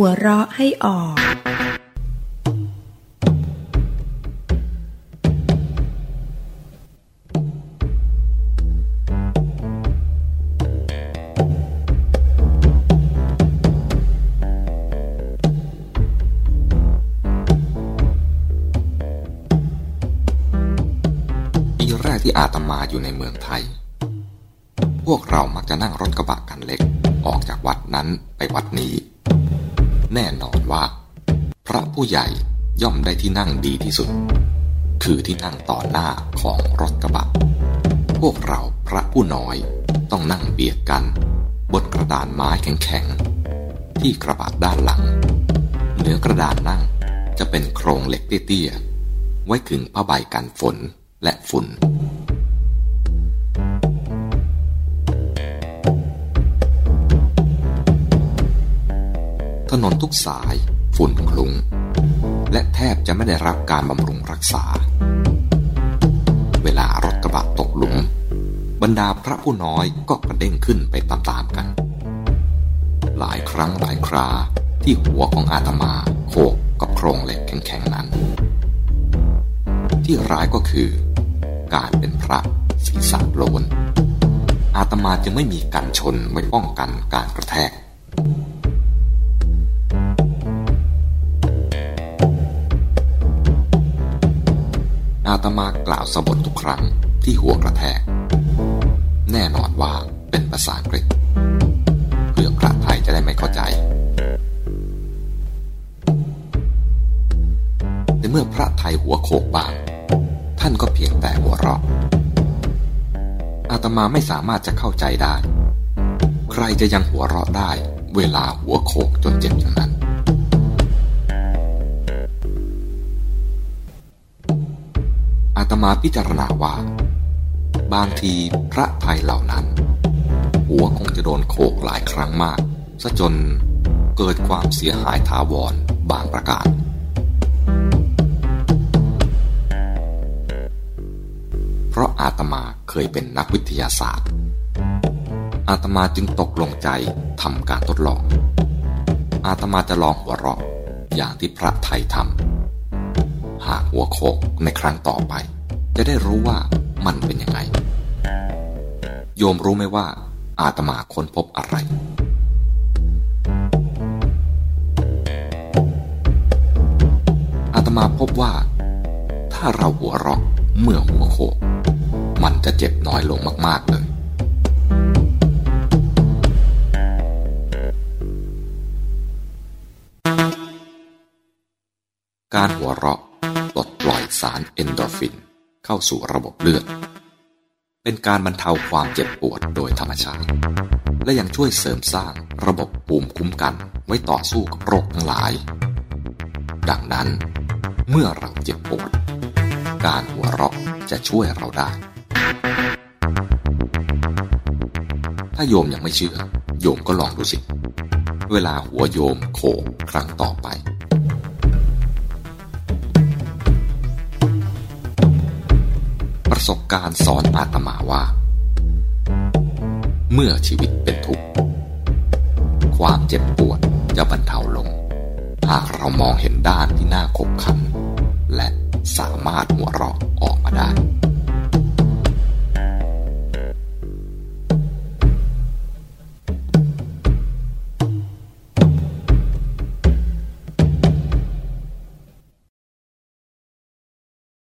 หัวเราะให้ออก ปีแรกที่อาตมาอยู่ในเมืองไทย พวกเรามักจะนั่งรถกระบะกันเล็ก ออกจากวัดนั้นไปวัดนี้ แน่นอนว่า พระผู้ใหญ่ย่อมได้ที่นั่งดีที่สุด คือที่นั่งต่อหน้าของรถกระบะ พวกเราพระผู้น้อยต้องนั่งเบียดกัน บนกระดานไม้แข็งๆ ที่กระบะด้านหลัง เหนือกระดานนั่งจะเป็นโครงเหล็กเตี้ยๆ ไว้ขึงผ้าใบกันฝนและฝุ่น ถนนทุกสายฝุ่นคลุ้งและแทบจะไม่ได้รับการบำรุงรักษา เวลารถกระบะตกหลุม บรรดาพระผู้น้อยก็กระเด้งขึ้นไปตามๆกัน หลายครั้งหลายคราที่หัวของอาตมาโขกกับโครงเหล็กแข็งๆนั้น ที่ร้ายก็คือ การเป็นพระศีรษะโลนอาตมาจึงไม่มีกันชนไว้ป้องกันการกระแทก ตมากล่าวสบททุกครั้งที่หัวกระแทก แน่นอนว่าเป็นภาษาอังกฤษ เพื่อพระไทยจะได้ไม่เข้าใจแต่เมื่อพระไทยหัวโขกบ้าง ท่านก็เพียงแต่หัวเราะอาตมาไม่สามารถจะเข้าใจได้ ใครจะยังหัวเราะได้เวลาหัวโขกจนเจ็บอย่างนั้น มาพิจารณาว่า บางทีพระไทยเหล่านั้น หัวคงจะโดนโขกหลายครั้งมากซะจนเกิดความเสียหายถาวรบางประการเพราะอาตมาเคยเป็นนักวิทยาศาสตร์ อาตมาจึงตกลงใจทำการทดลอง อาตมาจะลองหัวเราะอย่างที่พระไทยทำหากหัวโขกในครั้งต่อไป จะได้รู้ว่ามันเป็นยังไง โยมรู้ไหมว่า อาตมาค้นพบอะไร อาตมาพบว่า ถ้าเราหัวเราะเมื่อหัวโขกมันจะเจ็บน้อยลงมากๆเลยการหัวเราะปลดปล่อยสารเอนโดรฟิน เข้าสู่ระบบเลือด เป็นการบรรเทาความเจ็บปวดโดยธรรมชาติ และยังช่วยเสริมสร้างระบบภูมิคุ้มกันไว้ต่อสู้กับโรคทั้งหลาย ดังนั้น เมื่อเราเจ็บปวด การหัวเราะจะช่วยเราได้ ถ้าโยมยังไม่เชื่อ โยมก็ลองดูสิ เวลาหัวโยมโขกครั้งต่อไป สบการณ์สอนอาตมาว่า เมื่อชีวิตเป็นทุกข์ ความเจ็บปวดจะบรรเทาลง หากเรามองเห็นด้านที่น่าขบขัน และสามารถหัวเราะออกมาได้